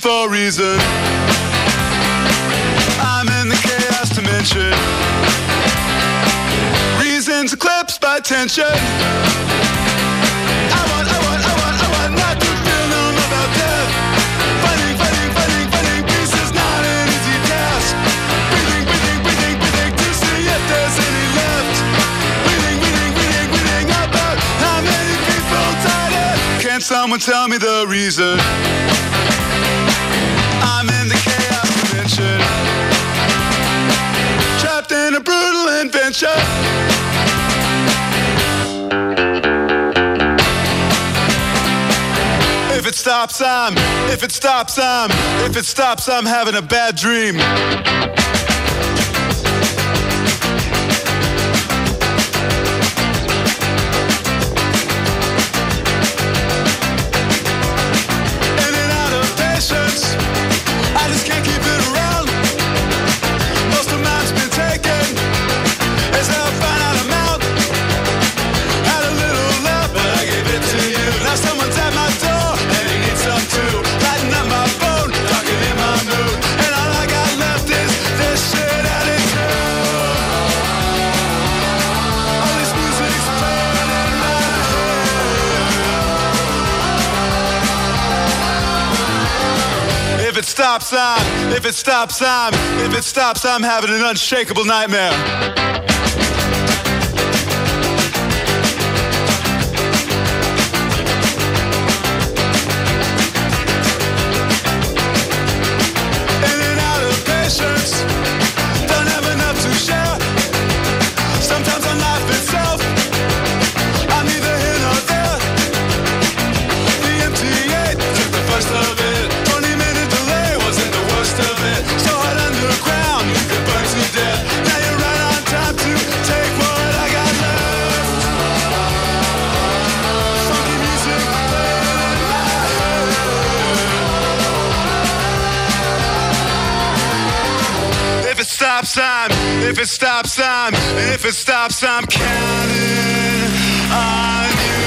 for a reason. I'm in the chaos dimension. Reasons eclipsed by tension. I want, I want, I want, I want not to feel about death. Fighting, fighting, fighting, fighting. Peace is not an easy task. Breathing, breathing, breathing, breathing to see if there's any left. About how many people died. Can someone tell me the reason? Stops, I'm, if it stops, I'm, if it stops, I'm having a bad dream. Stops, I'm. If it stops, I'm. If it stops, I'm having an unshakable nightmare. If it stops, I'm. If it stops, I'm counting on you.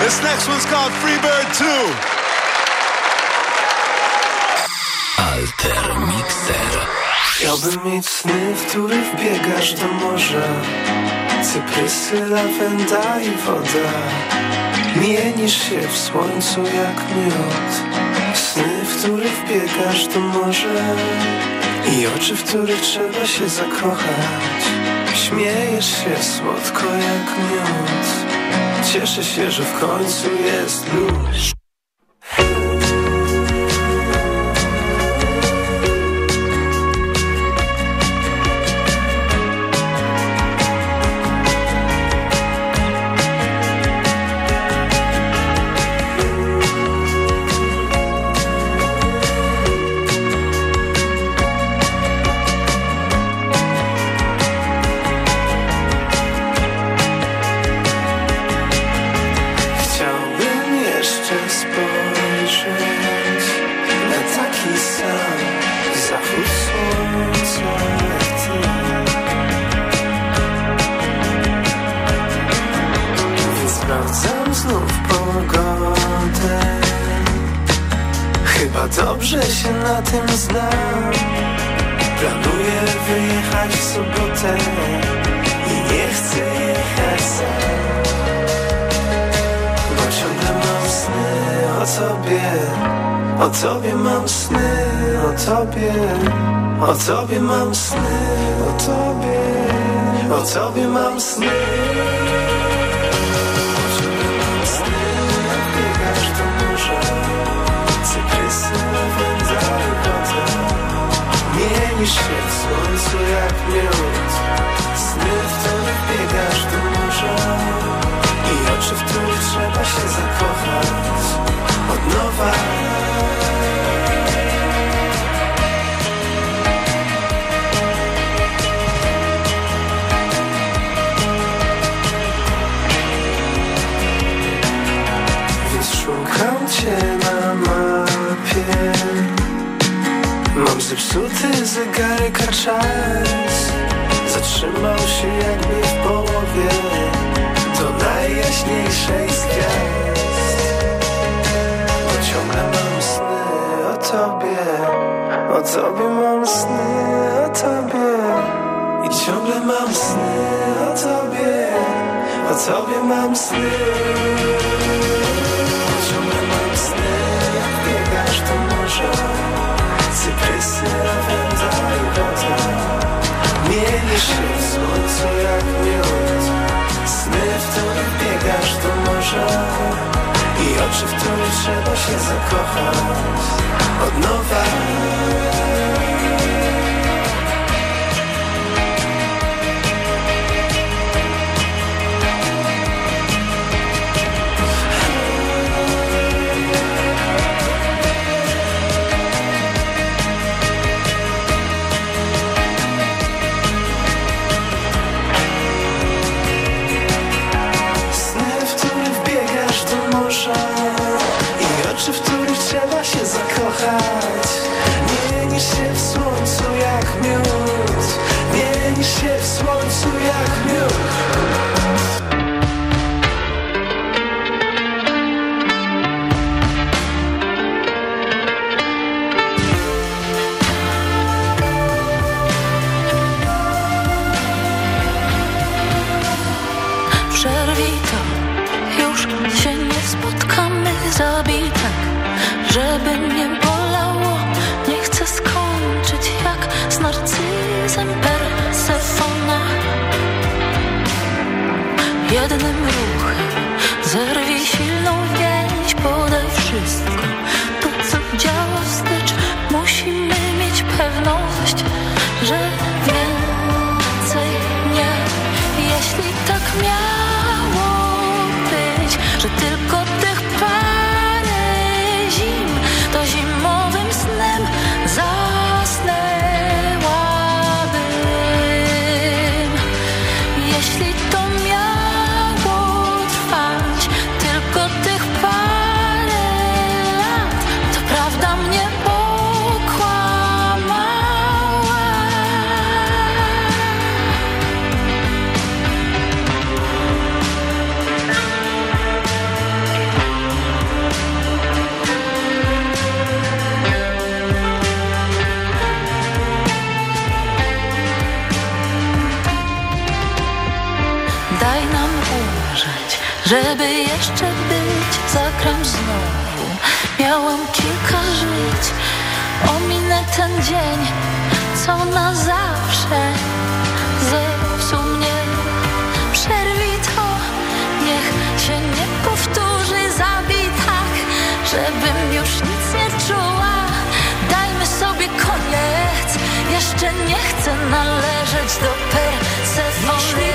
This next one's called Freebird 2. Alter Mixer. Chciałbym mieć sny, w których biegasz do morza Cyprysy, lawenda i woda Mienisz się w słońcu jak miód w których biegasz do morza I oczy, w których trzeba się zakochać. Śmiejesz się słodko jak miód. Cieszę się, że w końcu jest luz tobie. O tobie mam sny o tobie. I ciągle mam sny o tobie. O tobie mam sny. O Ciągle mam sny. Biegasz do morza. Cyprysy, rawenda i woda. Mieli się w słońcu jak miód. Sny, w których biegasz do morza. I oczy, w których trzeba się zakochać. Od nowa Żeby jeszcze być, zagram znowu Miałam kilka żyć. Ominę ten dzień, co na zawsze. Zepsuł mnie Przerwij to, niech się nie powtórzy Zabij tak, żebym już nic nie czuła. Dajmy sobie koniec Jeszcze nie chcę należeć do Persefony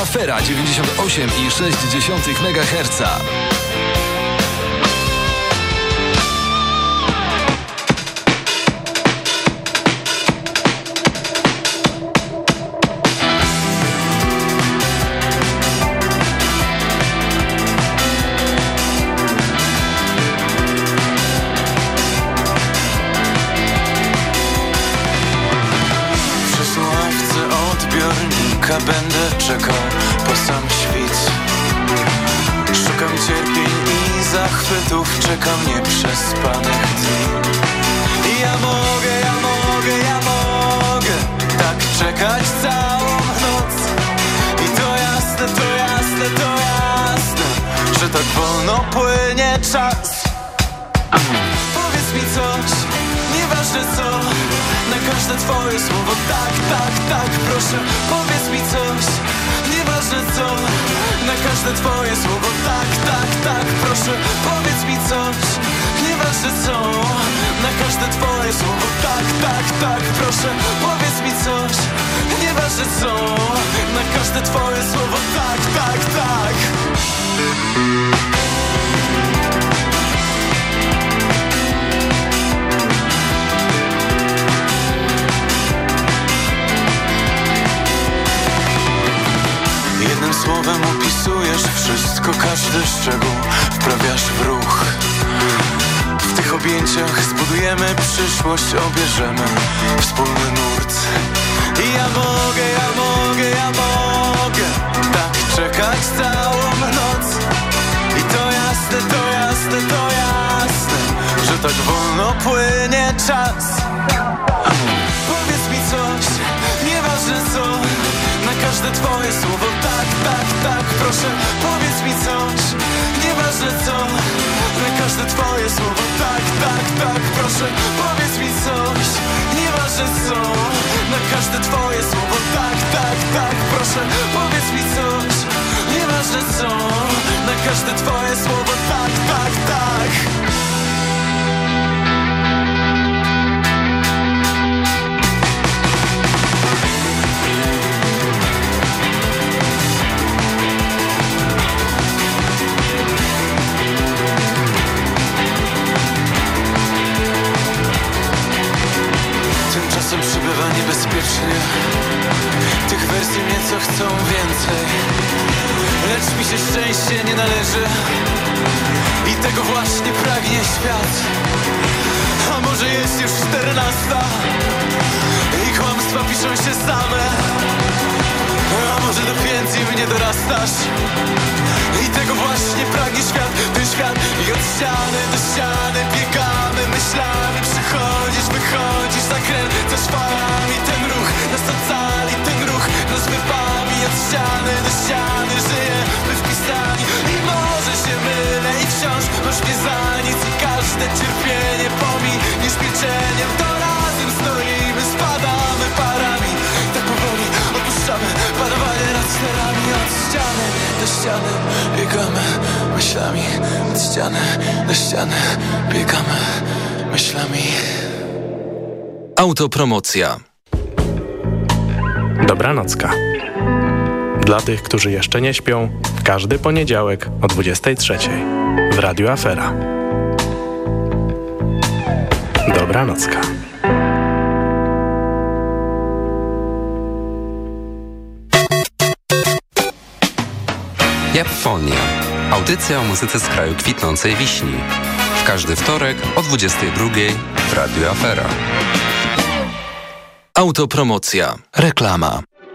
Afera 98,6 MHz. Proszę powiedz mi coś. Nieważne co. Na każde twoje słowo Tak, tak, tak, proszę powiedz mi coś. Nieważne co. Na każde twoje słowo Tak, tak, tak, proszę powiedz mi coś. Nieważne co. Na każde twoje słowo Tak, tak, tak wszystko, każdy szczegół wprawiasz w ruch. W tych objęciach zbudujemy przyszłość, obierzemy wspólny nurt. I ja mogę, ja mogę, ja mogę tak czekać całą noc. I to jasne, to jasne, to jasne, że tak wolno płynie czas. Powiedz mi coś, nieważne co każde twoje słowo tak, tak, tak Proszę, powiedz mi coś, nieważne co Na każde twoje słowo tak, tak, tak Proszę, powiedz mi coś, nieważne co Na każde twoje słowo tak, tak, tak Proszę, powiedz mi coś, nieważne co Na każde twoje słowo tak, tak, tak niebezpiecznie Tych wersji nieco chcą więcej. Lecz mi się szczęście nie należy. I tego właśnie pragnie świat. A może jest już czternasta? I kłamstwa piszą się same A może do piętni mnie dorastasz? I tego właśnie pragnie świat Ten świat. I od ściany do ściany biegamy myślami Przychodzisz, wychodzisz, zakręcasz falami Ten ruch nas ocali, ten ruch. Nas wypami Od ściany do ściany żyjemy wpisani I może się mylę i wciąż masz mnie za nic. I każde cierpienie pominiesz milczeniem Stoimy, spadamy parami Tak powoli opuszczamy panowanie nad sferami Od ściany do ściany biegamy myślami Od ściany do ściany biegamy myślami Autopromocja. Dobranocka. Dla tych, którzy jeszcze nie śpią, każdy poniedziałek o 23 w Radiu Afera. Dobranocka. Japfonia. Audycja o muzyce z kraju kwitnącej wiśni. W każdy wtorek o 22 w Radiu Afera. Autopromocja. Reklama.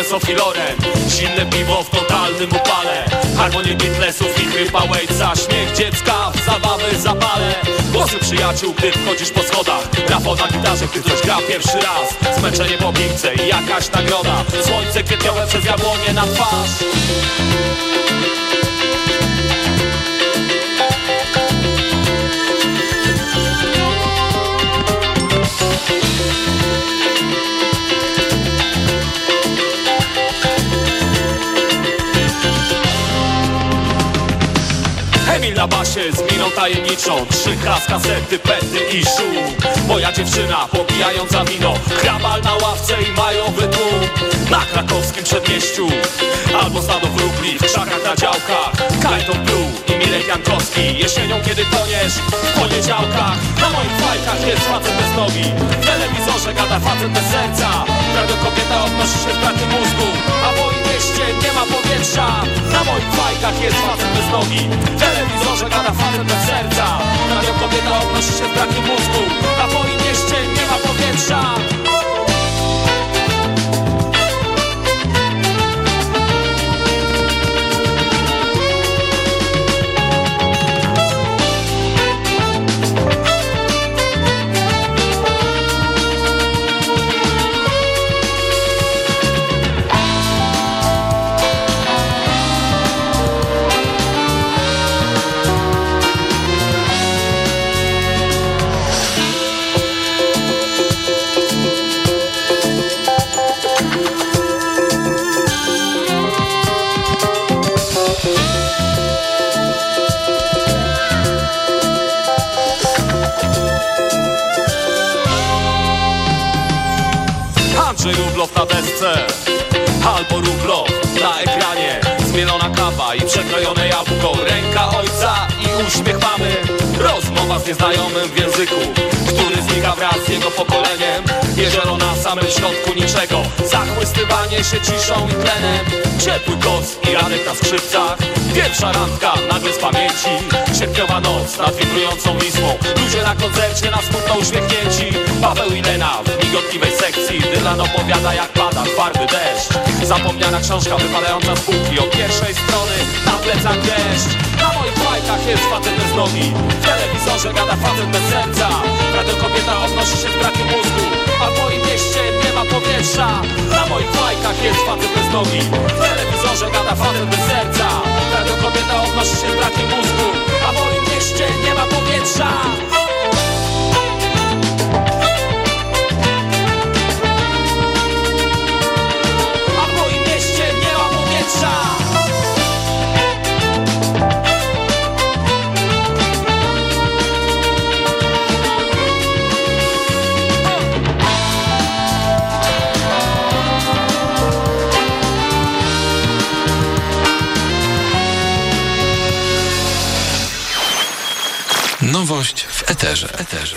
Kostce Sophie Silne piwo w totalnym upale. Harmonie Beatlesów i chrypa Waitsa Śmiech dziecka zabawy zapale. Głosy przyjaciół, gdy wchodzisz po schodach. Brawo na gitarze, gdy ktoś gra pierwszy raz. Zmęczenie po piłce i jakaś nagroda. Słońce kwietniowe przez jabłonie na twarz na basie z miną tajemniczą Trzy z kasety, pety i szum. Moja dziewczyna popijająca wino. Krabal na ławce i majowy tłum Na krakowskim przedmieściu. Albo stado wróbli w krzakach na działkach. Kajton Blue i Mirek Jankowski. Jesienią kiedy toniesz w poniedziałkach. Na moich fajkach jest facet bez nogi. W telewizorze gada facet bez serca. Prawie kobieta odnosi się w pracy mózgu Mieście nie ma powietrza. Na moich fajkach jest facet bez nogi. W telewizorze gada facet bez serca. Prawie kobieta odnosi się w pracy mózgu. A w moim mieście nie ma powietrza Desce Albo Rublow na ekranie Zmielona kawa i przekrojone jabłko. Ręka ojca i uśmiech mamy. Rozmowa z nieznajomym w języku Który znika wraz z jego pokoleniem Jezioro na samym środku niczego. Zachłystywanie się ciszą i tlenem. Ciepły koc i Radek na skrzypcach. Pierwsza randka nagle z pamięci. Sierpniowa noc nad wibrującą Wisłą Ludzie na koncercie na smutno uśmiechnięci. Paweł i Lena w migotliwej sekcji. Dylan opowiada jak pada twardy deszcz. Zapomniana książka wypadająca z półki. Od pierwszej strony na plecach deszcz. Na moich fajkach jest facet bez nogi. W telewizorze gada facet bez serca. Radio kobieta fajkach jest facet bez nogi. W telewizorze gada facet bez serca. Radio kobieta odnosi się w braku mózgu. A w moim mieście nie ma powietrza W eterze. eterze.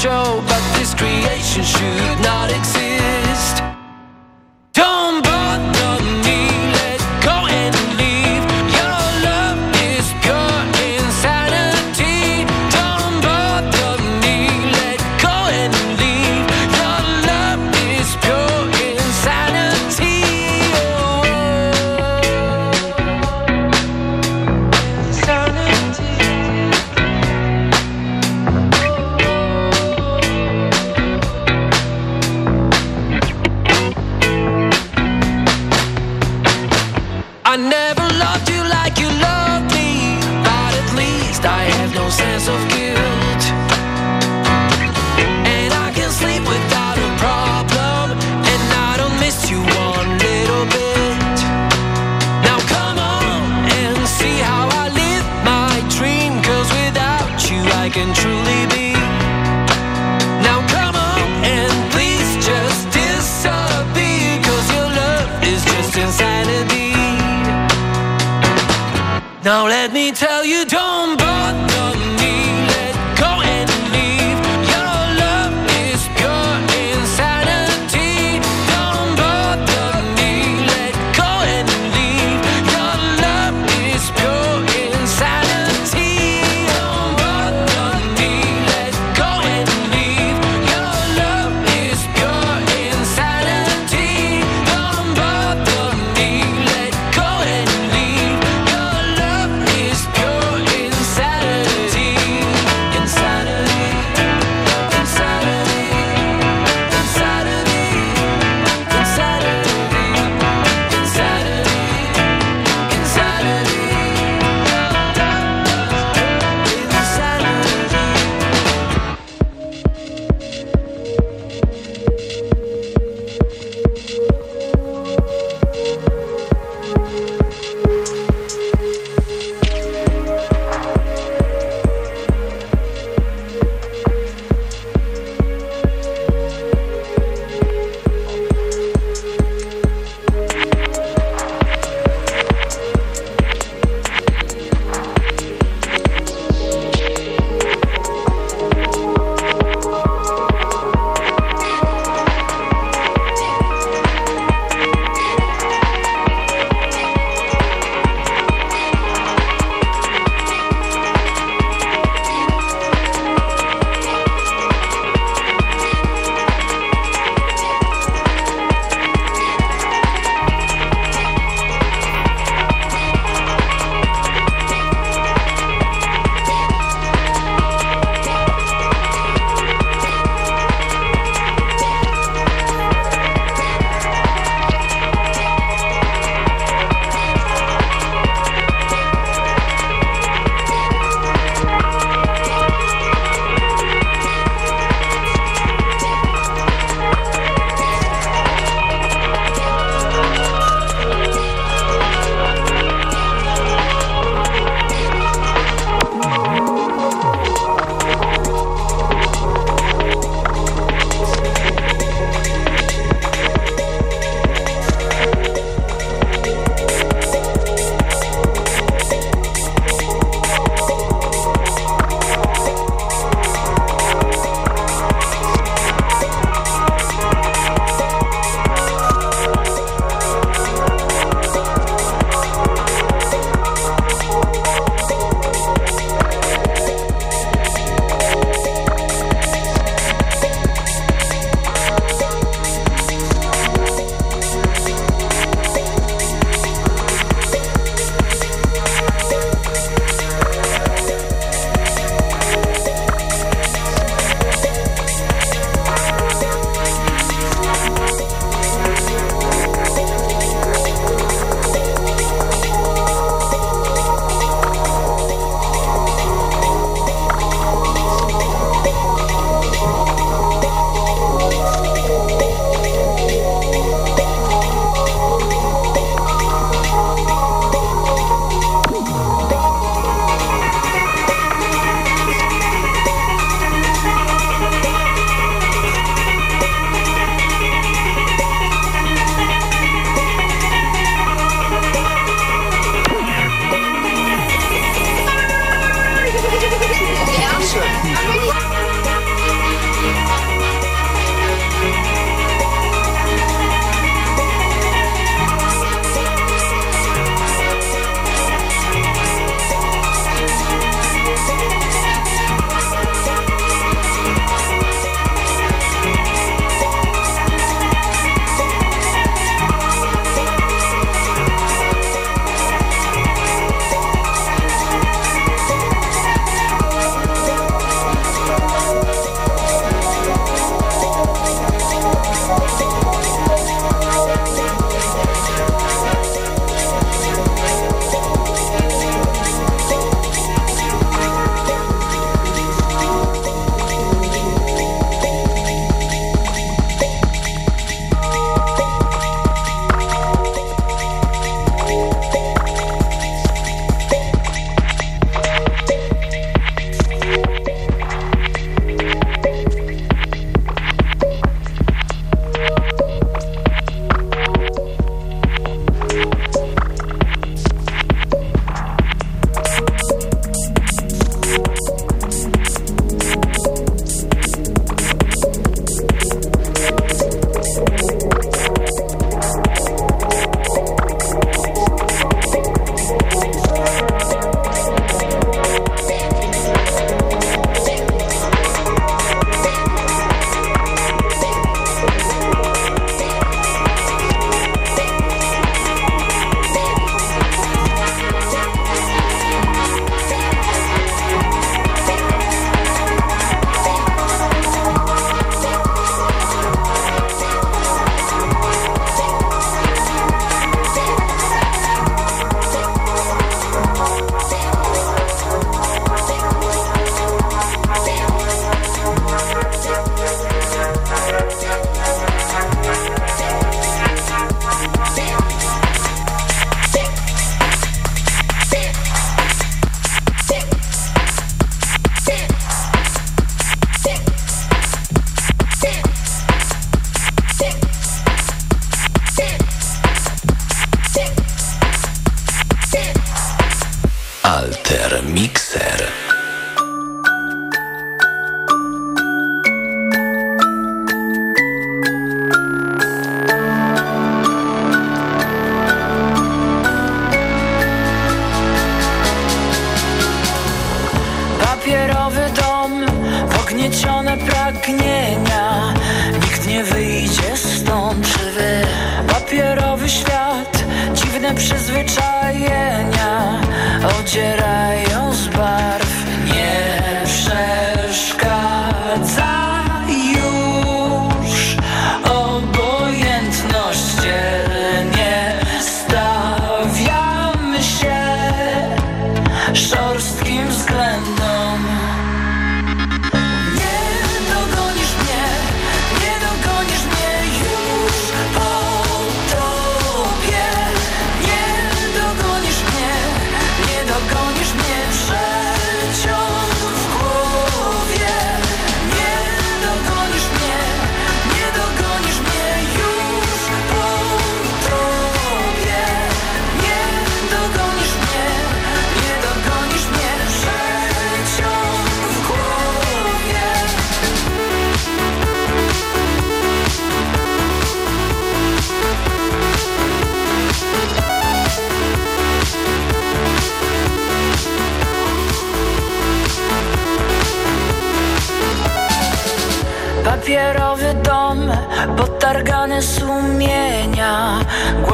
Show, but this creation should not exist. Nation.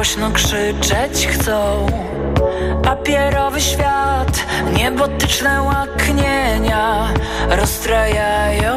Głośno krzyczeć chcą. Papierowy świat, niebotyczne łaknienia Rozstrajają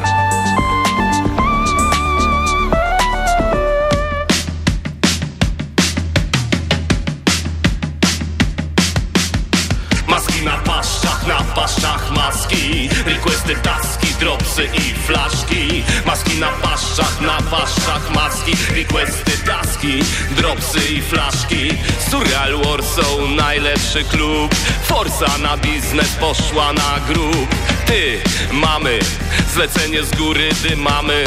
Najlepszy klub. Forsa na biznes poszła na grób. Ty, mamy, zlecenie z góry dymamy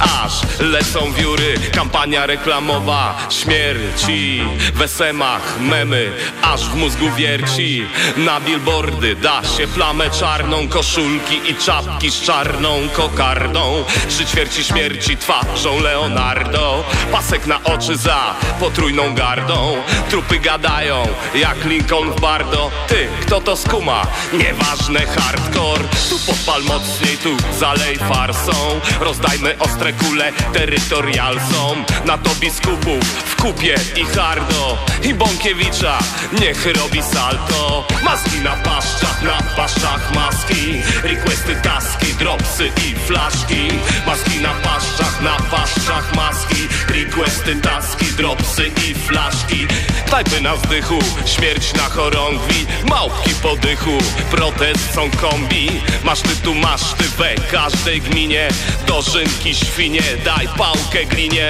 Aż lecą wióry, kampania reklamowa Śmierci. W esemach, memy Aż w mózgu wierci. Na billboardy da się plamę czarną Koszulki i czapki z czarną kokardą. Trzy ćwierci śmierci twarzą Leonardo. Pasek na oczy za potrójną gardą. Trupy gadają jak Lincoln w Bardo. Ty, kto to skuma? Nieważne hardcore. Tu podpal mocniej, tu zalej farsą. Rozdajmy ostre kule terytorial są Na to biskupów w kupie i hardo. I Bąkiewicza niech robi salto. Maski na paszczach, na paszczach maski. Requesty, taski, dropsy i flaszki. Maski na paszczach, na paszczach maski. Requesty, taski, dropsy i flaszki. Knajpy na zdychu, śmierć na chorągwi. Małpki po dychu, protest są kombi. Masz ty tu, masz ty we każdej gminie. Dożynki, świnie, daj pałkę glinie.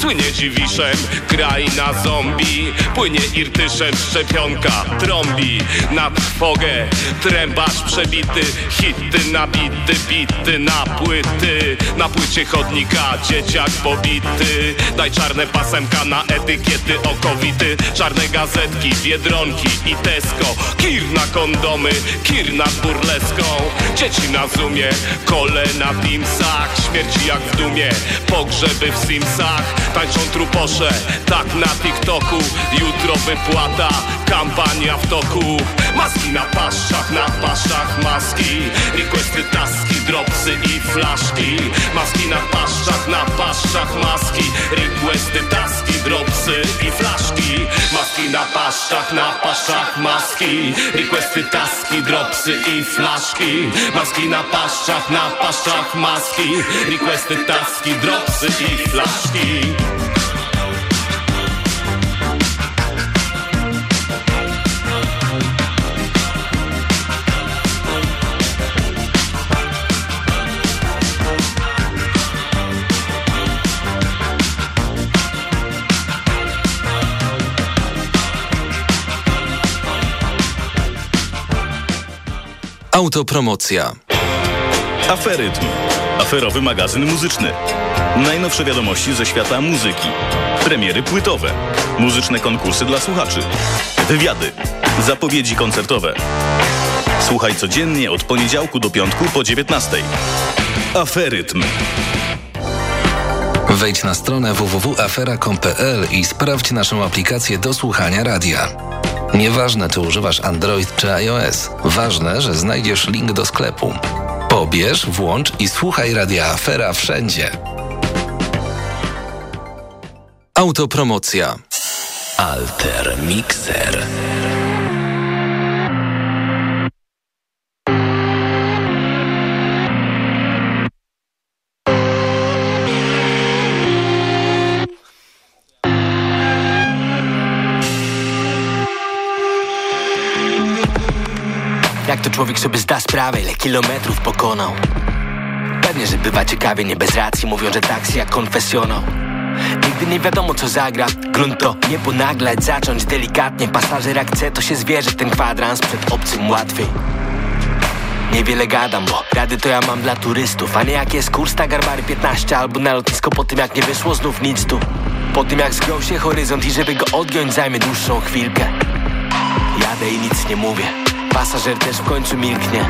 Słynie dziwiszem, kraina zombie. Płynie irtyszem, szczepionka trąbi. Na trwogę, trębacz przebity Hity nabity, bity na płyty. Na płycie chodnika, dzieciak pobity. Daj czarne pasemka na etykiety okowity. Czarne gazetki, biedronki i Tesco. Kir na kondomy, kir nad burleską. Dzieci na zoomie, kole na Teamsach. Śmierci jak w dumie, pogrzeby w Simsach Tańczą truposze, tak na TikToku. Jutro wypłata, kampania w toku Maski na paszczach, na paszczach maski. Requesty, taski, dropsy i flaszki. Maski na paszczach, na paszczach maski. Requesty, taski, dropsy i flaszki. Maski na paszczach, na paszczach maski. Requesty, taski, dropsy i flaszki. Maski na paszczach, na paszczach maski. Requesty, taski, dropsy i flaszki Autopromocja. Aferytm. Aferowy magazyn muzyczny. Najnowsze wiadomości ze świata muzyki. Premiery płytowe. Muzyczne konkursy dla słuchaczy. Wywiady. Zapowiedzi koncertowe. Słuchaj codziennie od poniedziałku do piątku po 19. Aferytm. Wejdź na stronę www.afera.pl i sprawdź naszą aplikację do słuchania radia. Nieważne, czy używasz Android czy iOS, ważne, że znajdziesz link do sklepu. Pobierz, włącz i słuchaj radia Afera wszędzie. Autopromocja. Alter Mixer. To człowiek sobie zda sprawę, ile kilometrów pokonał. Pewnie, że bywa ciekawie, nie bez racji Mówią, że taksi jak konfesjonał. Nigdy nie wiadomo co zagra. Grunt to nie ponaglać, zacząć delikatnie. Pasażer jak chce, to się zwierzy ten kwadrans Przed obcym łatwiej. Niewiele gadam, bo rady to ja mam dla turystów A nie jak jest kurs na Garbary 15 Albo na lotnisko po tym jak nie wyszło znów nic tu. Po tym jak zgrął się horyzont i żeby go odgiąć zajmie dłuższą chwilkę. Jadę i nic nie mówię Pasażer też w końcu milknie.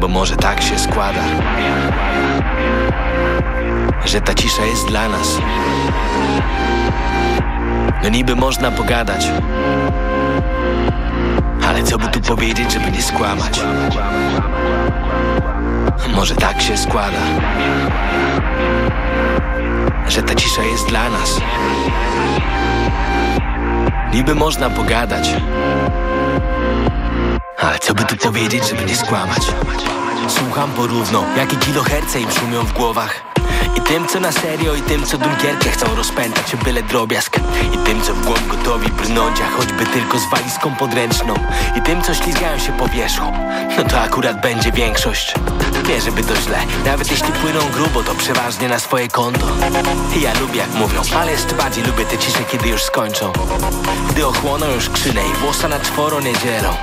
Bo może tak się składa Że ta cisza jest dla nas. No niby można pogadać Ale co by tu powiedzieć, żeby nie skłamać? Może tak się składa Że ta cisza jest dla nas Niby można pogadać. Ale co by tu powiedzieć, żeby nie skłamać? Słucham porówno, jakie kiloherce im szumią w głowach I tym, co na serio, i tym, co Dunkierkę chcą rozpętać byle drobiazg. I tym, co w głąb gotowi brnąć, a choćby tylko z walizką podręczną. I tym, co ślizgają się po wierzchu No to akurat będzie większość. Nie, żeby to źle, nawet jeśli płyną grubo, to przeważnie na swoje konto. I ja lubię, jak mówią, ale jeszcze bardziej lubię te cisze, kiedy już skończą. Gdy ochłoną już krzynę i włosa na czworo nie dzielą.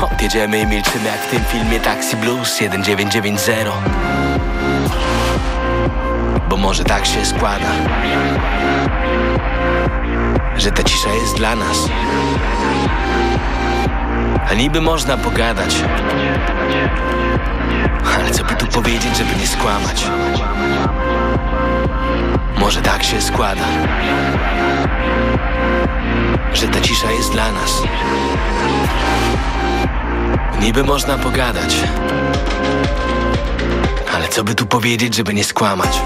Odjedziemy i milczymy jak w tym filmie Taxi Blues 1990 Bo może tak się składa Że ta cisza jest dla nas. A niby można pogadać. Ale co by tu powiedzieć, żeby nie skłamać? Może tak się składa Że ta cisza jest dla nas. Niby można pogadać. Ale co by tu powiedzieć, żeby nie skłamać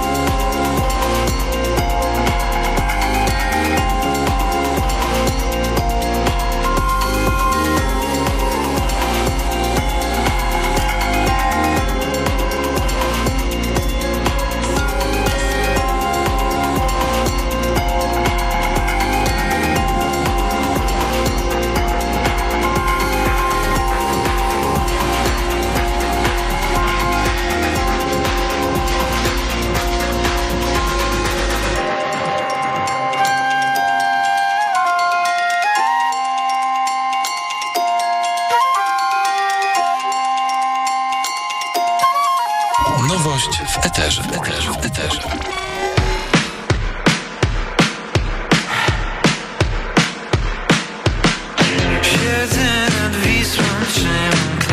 Siedzę nad Wisłą, trzymam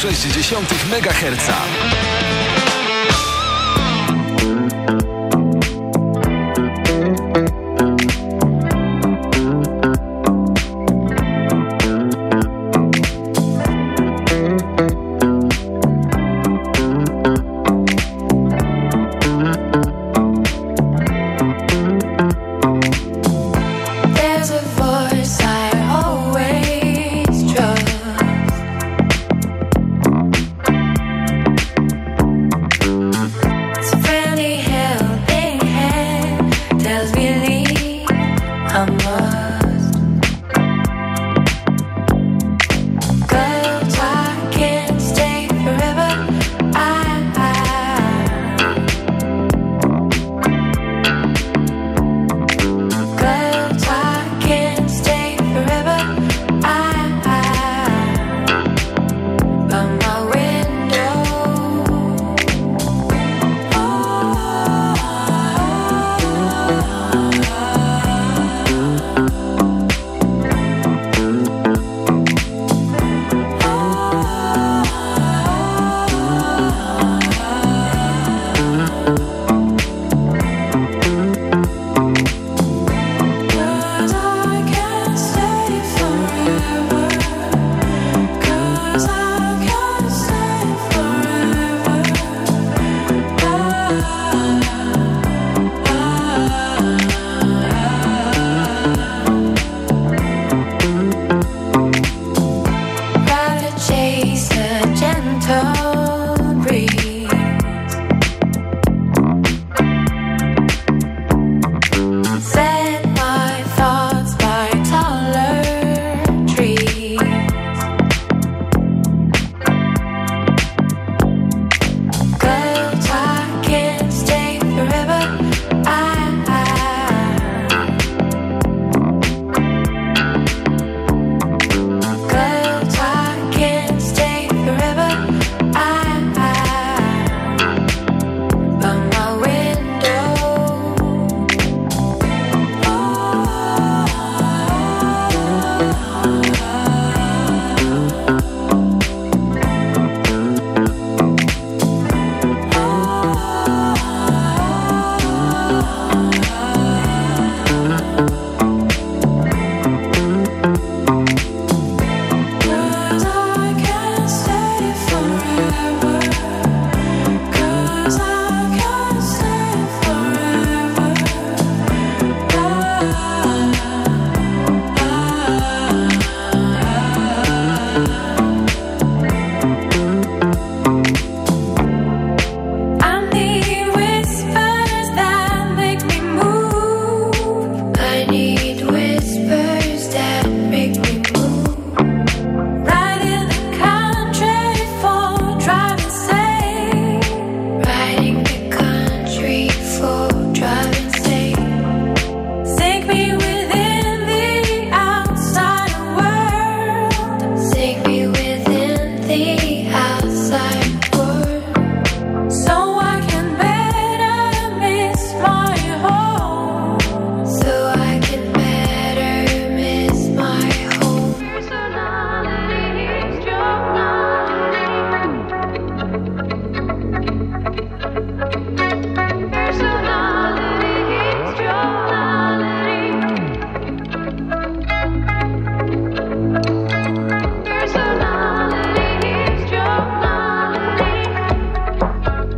1,6 MHz.